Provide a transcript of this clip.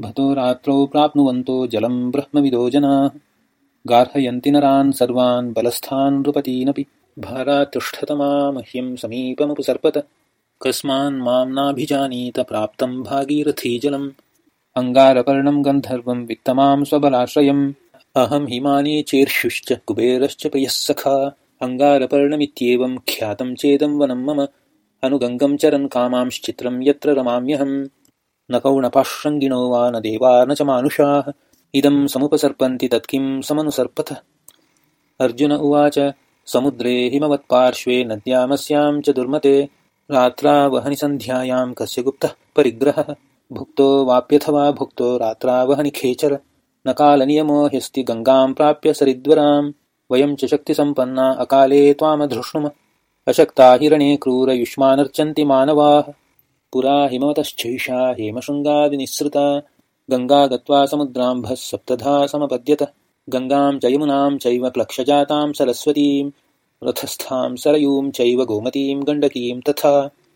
भतो रात्रौ प्राप्नुवन्तो जलं ब्रह्मविदो जनाः। गार्हयन्ति नरान् सर्वान् बलस्थान् नृपतीनपि। भारातिष्ठतमा मह्यं समीपमुपसर्पत। कस्मान् मां नाभिजानीत प्राप्तं भागीरथीजलम् अङ्गारपर्णं गन्धर्वं वित्तमां स्वबलाश्रयम्। अहं हिमानी चेर्षुश्च कुबेरश्च प्रियःसखा अङ्गारपर्णमित्येवं ख्यातं चेदं वनं मम। अनुगङ्गं चरन् कामांश्चित्रं यत्र रमाम्यहं न कौणपाशृङ्गिणो वा न देवा न च मानुषाः। इदं समुपसर्पन्ति तत्किं समनुसर्पथ। अर्जुन उवाच समुद्रे हिमवत्पार्श्वे नद्यामस्यां च दुर्मते रात्रावहनिसन्ध्यायां कस्य गुप्तः परिग्रहः। भुक्तो वाप्यथवा भुक्तो रात्रावहनि खेचर। न कालनियमो ह्यस्ति गङ्गां प्राप्य सरिद्वराम्। वयं च शक्तिसम्पन्ना अकाले त्वामधृष्णुम। अशक्ता हिरणे क्रूरयुष्मानर्चन्ति मानवाः पुरा हिमवतश्चैषा हेमशृङ्गादिनिःसृता गङ्गा गत्वा समुद्राम्भः सप्तधा समपद्यत गङ्गां च यमुनां चैव प्लक्षजातां सरस्वतीं रथस्थां सरयूं चैव गोमतीं गण्डकीं तथा